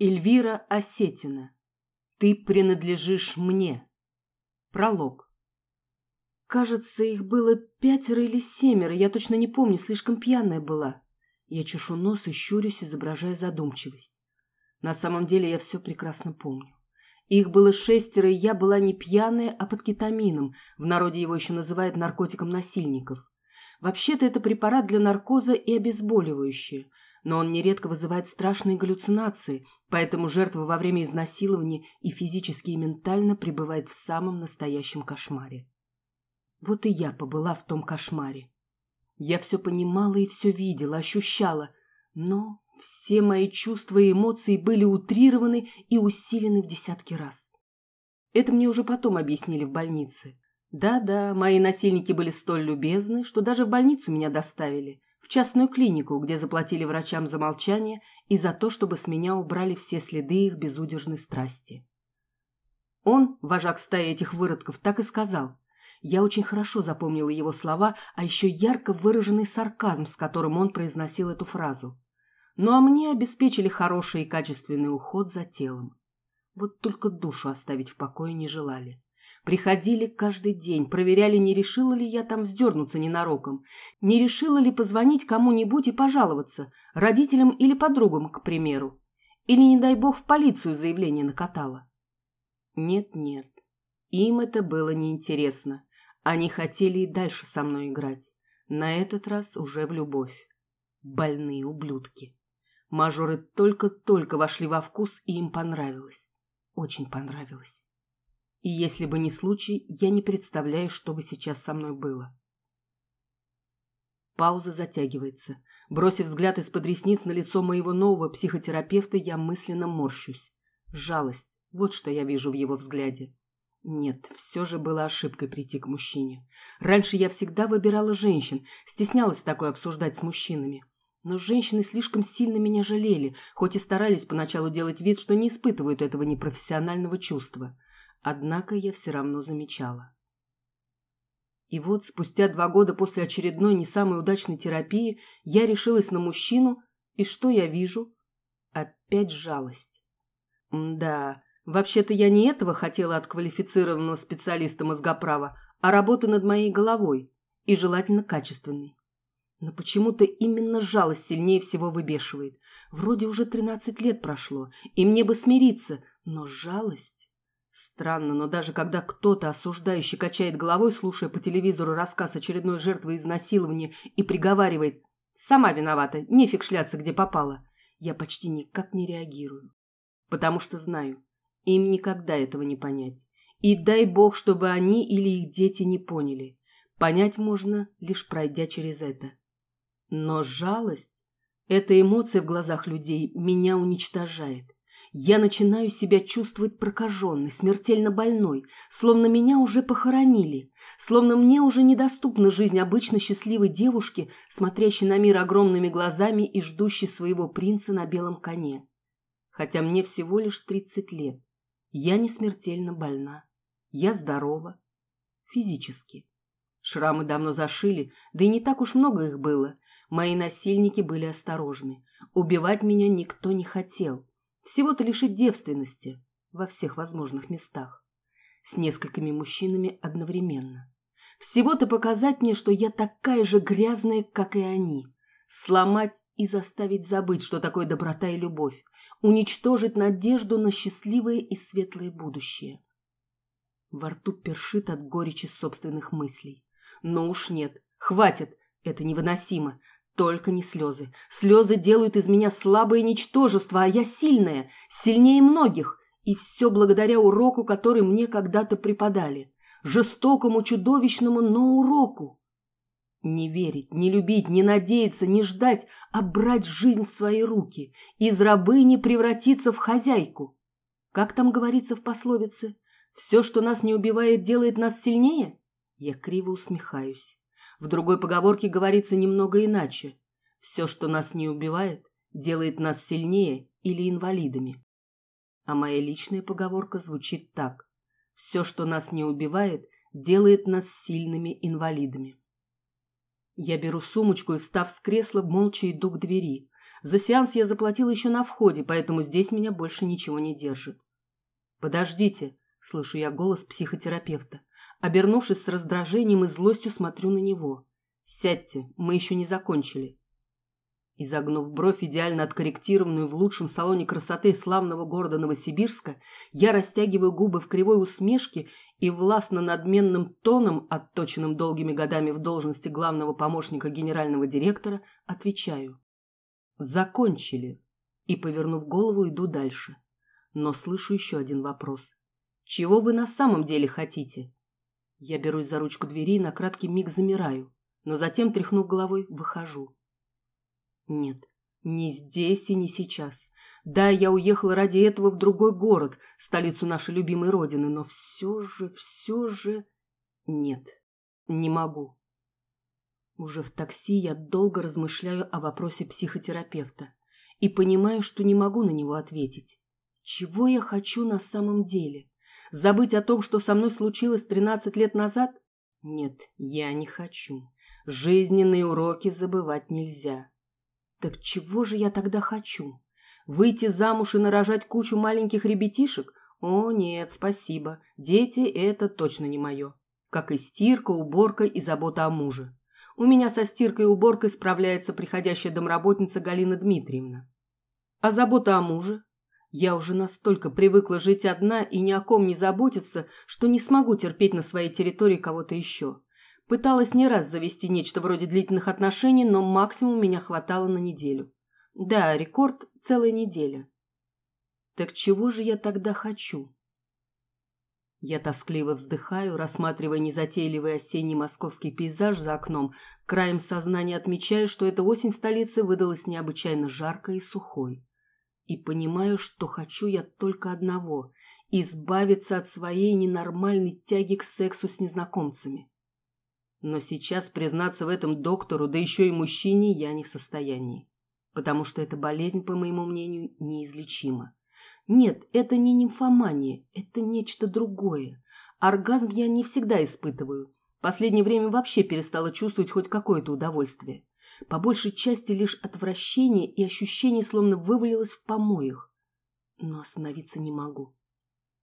Эльвира Осетина. Ты принадлежишь мне. Пролог. Кажется, их было пятеро или семеро, я точно не помню, слишком пьяная была. Я чешу нос и щурюсь, изображая задумчивость. На самом деле я все прекрасно помню. Их было шестеро, и я была не пьяная, а под кетамином. В народе его еще называют наркотиком насильников. Вообще-то это препарат для наркоза и обезболивающее но он нередко вызывает страшные галлюцинации, поэтому жертва во время изнасилования и физически, и ментально пребывает в самом настоящем кошмаре. Вот и я побыла в том кошмаре. Я все понимала и все видела, ощущала, но все мои чувства и эмоции были утрированы и усилены в десятки раз. Это мне уже потом объяснили в больнице. Да-да, мои насильники были столь любезны, что даже в больницу меня доставили – в частную клинику, где заплатили врачам за молчание и за то, чтобы с меня убрали все следы их безудержной страсти. Он, вожак стаи этих выродков, так и сказал. Я очень хорошо запомнила его слова, а еще ярко выраженный сарказм, с которым он произносил эту фразу. Ну а мне обеспечили хороший и качественный уход за телом. Вот только душу оставить в покое не желали. Приходили каждый день, проверяли, не решила ли я там вздернуться ненароком, не решила ли позвонить кому-нибудь и пожаловаться, родителям или подругам, к примеру. Или, не дай бог, в полицию заявление накатала. Нет-нет, им это было неинтересно. Они хотели и дальше со мной играть. На этот раз уже в любовь. Больные ублюдки. Мажоры только-только вошли во вкус, и им понравилось. Очень понравилось. И если бы не случай, я не представляю, что бы сейчас со мной было. Пауза затягивается. Бросив взгляд из-под ресниц на лицо моего нового психотерапевта, я мысленно морщусь. Жалость. Вот что я вижу в его взгляде. Нет, все же было ошибкой прийти к мужчине. Раньше я всегда выбирала женщин, стеснялась такое обсуждать с мужчинами. Но женщины слишком сильно меня жалели, хоть и старались поначалу делать вид, что не испытывают этого непрофессионального чувства. Однако я все равно замечала. И вот спустя два года после очередной не самой удачной терапии я решилась на мужчину, и что я вижу? Опять жалость. Да, вообще-то я не этого хотела от квалифицированного специалиста мозгоправа, а работы над моей головой, и желательно качественной. Но почему-то именно жалость сильнее всего выбешивает. Вроде уже тринадцать лет прошло, и мне бы смириться, но жалость... Странно, но даже когда кто-то осуждающий качает головой, слушая по телевизору рассказ очередной жертвы изнасилования и приговаривает «Сама виновата, нефиг шляться, где попала», я почти никак не реагирую. Потому что знаю, им никогда этого не понять. И дай бог, чтобы они или их дети не поняли. Понять можно, лишь пройдя через это. Но жалость, эта эмоция в глазах людей, меня уничтожает. Я начинаю себя чувствовать прокаженной, смертельно больной, словно меня уже похоронили, словно мне уже недоступна жизнь обычно счастливой девушки, смотрящей на мир огромными глазами и ждущей своего принца на белом коне. Хотя мне всего лишь тридцать лет. Я не смертельно больна. Я здорова. Физически. Шрамы давно зашили, да и не так уж много их было. Мои насильники были осторожны. Убивать меня никто не хотел. Всего-то лишить девственности во всех возможных местах. С несколькими мужчинами одновременно. Всего-то показать мне, что я такая же грязная, как и они. Сломать и заставить забыть, что такое доброта и любовь. Уничтожить надежду на счастливое и светлое будущее. Во рту першит от горечи собственных мыслей. Но уж нет, хватит, это невыносимо. Только не слезы. Слезы делают из меня слабое ничтожество, а я сильная, сильнее многих. И все благодаря уроку, который мне когда-то преподали. Жестокому, чудовищному, но уроку. Не верить, не любить, не надеяться, не ждать, а брать жизнь в свои руки. Из рабыни превратиться в хозяйку. Как там говорится в пословице? Все, что нас не убивает, делает нас сильнее? Я криво усмехаюсь. В другой поговорке говорится немного иначе. Все, что нас не убивает, делает нас сильнее или инвалидами. А моя личная поговорка звучит так. Все, что нас не убивает, делает нас сильными инвалидами. Я беру сумочку и, встав с кресла, молча иду к двери. За сеанс я заплатила еще на входе, поэтому здесь меня больше ничего не держит. «Подождите», — слышу я голос психотерапевта. Обернувшись с раздражением и злостью, смотрю на него. «Сядьте, мы еще не закончили». Изогнув бровь, идеально откорректированную в лучшем салоне красоты славного города Новосибирска, я растягиваю губы в кривой усмешке и властно надменным тоном, отточенным долгими годами в должности главного помощника генерального директора, отвечаю. «Закончили». И, повернув голову, иду дальше. Но слышу еще один вопрос. «Чего вы на самом деле хотите?» Я берусь за ручку двери и на краткий миг замираю, но затем, тряхнув головой, выхожу. Нет, не здесь и не сейчас. Да, я уехала ради этого в другой город, столицу нашей любимой родины, но все же, все же... Нет, не могу. Уже в такси я долго размышляю о вопросе психотерапевта и понимаю, что не могу на него ответить. Чего я хочу на самом деле? Забыть о том, что со мной случилось 13 лет назад? Нет, я не хочу. Жизненные уроки забывать нельзя. Так чего же я тогда хочу? Выйти замуж и нарожать кучу маленьких ребятишек? О, нет, спасибо. Дети – это точно не мое. Как и стирка, уборка и забота о муже. У меня со стиркой и уборкой справляется приходящая домработница Галина Дмитриевна. А забота о муже? Я уже настолько привыкла жить одна и ни о ком не заботиться, что не смогу терпеть на своей территории кого-то еще. Пыталась не раз завести нечто вроде длительных отношений, но максимум меня хватало на неделю. Да, рекорд – целая неделя. Так чего же я тогда хочу? Я тоскливо вздыхаю, рассматривая незатейливый осенний московский пейзаж за окном, краем сознания отмечаю, что эта осень в столице выдалась необычайно жаркой и сухой. И понимаю, что хочу я только одного – избавиться от своей ненормальной тяги к сексу с незнакомцами. Но сейчас признаться в этом доктору, да еще и мужчине, я не в состоянии. Потому что эта болезнь, по моему мнению, неизлечима. Нет, это не нимфомания, это нечто другое. Оргазм я не всегда испытываю. Последнее время вообще перестала чувствовать хоть какое-то удовольствие. По большей части лишь отвращение и ощущение, словно вывалилось в помоях. Но остановиться не могу.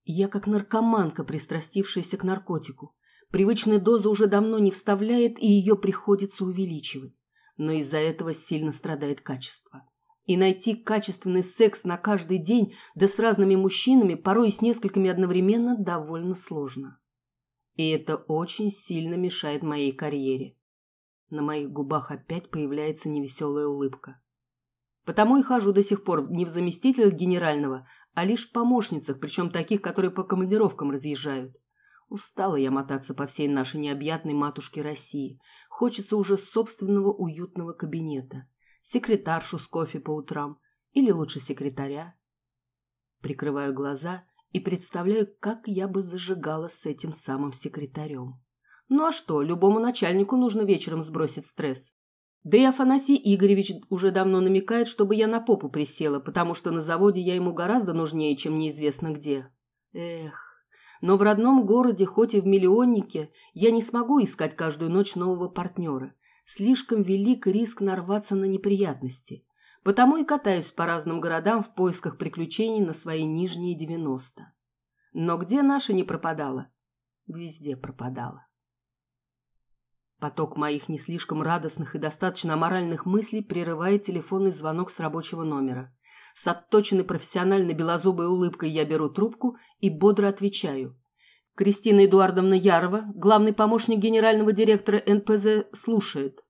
Я как наркоманка, пристрастившаяся к наркотику. Привычная доза уже давно не вставляет, и ее приходится увеличивать. Но из-за этого сильно страдает качество. И найти качественный секс на каждый день, да с разными мужчинами, порой и с несколькими одновременно, довольно сложно. И это очень сильно мешает моей карьере. На моих губах опять появляется невеселая улыбка. Потому и хожу до сих пор не в заместителях генерального, а лишь в помощницах, причем таких, которые по командировкам разъезжают. Устала я мотаться по всей нашей необъятной матушке России. Хочется уже собственного уютного кабинета. Секретаршу с кофе по утрам. Или лучше секретаря. Прикрываю глаза и представляю, как я бы зажигала с этим самым секретарем. Ну а что, любому начальнику нужно вечером сбросить стресс. Да и Афанасий Игоревич уже давно намекает, чтобы я на попу присела, потому что на заводе я ему гораздо нужнее, чем неизвестно где. Эх, но в родном городе, хоть и в миллионнике, я не смогу искать каждую ночь нового партнера. Слишком велик риск нарваться на неприятности. Потому и катаюсь по разным городам в поисках приключений на свои нижние девяносто. Но где наша не пропадала? Везде пропадала. Поток моих не слишком радостных и достаточно аморальных мыслей прерывает телефонный звонок с рабочего номера. С отточенной профессиональной белозубой улыбкой я беру трубку и бодро отвечаю. Кристина Эдуардовна Ярова, главный помощник генерального директора НПЗ, слушает.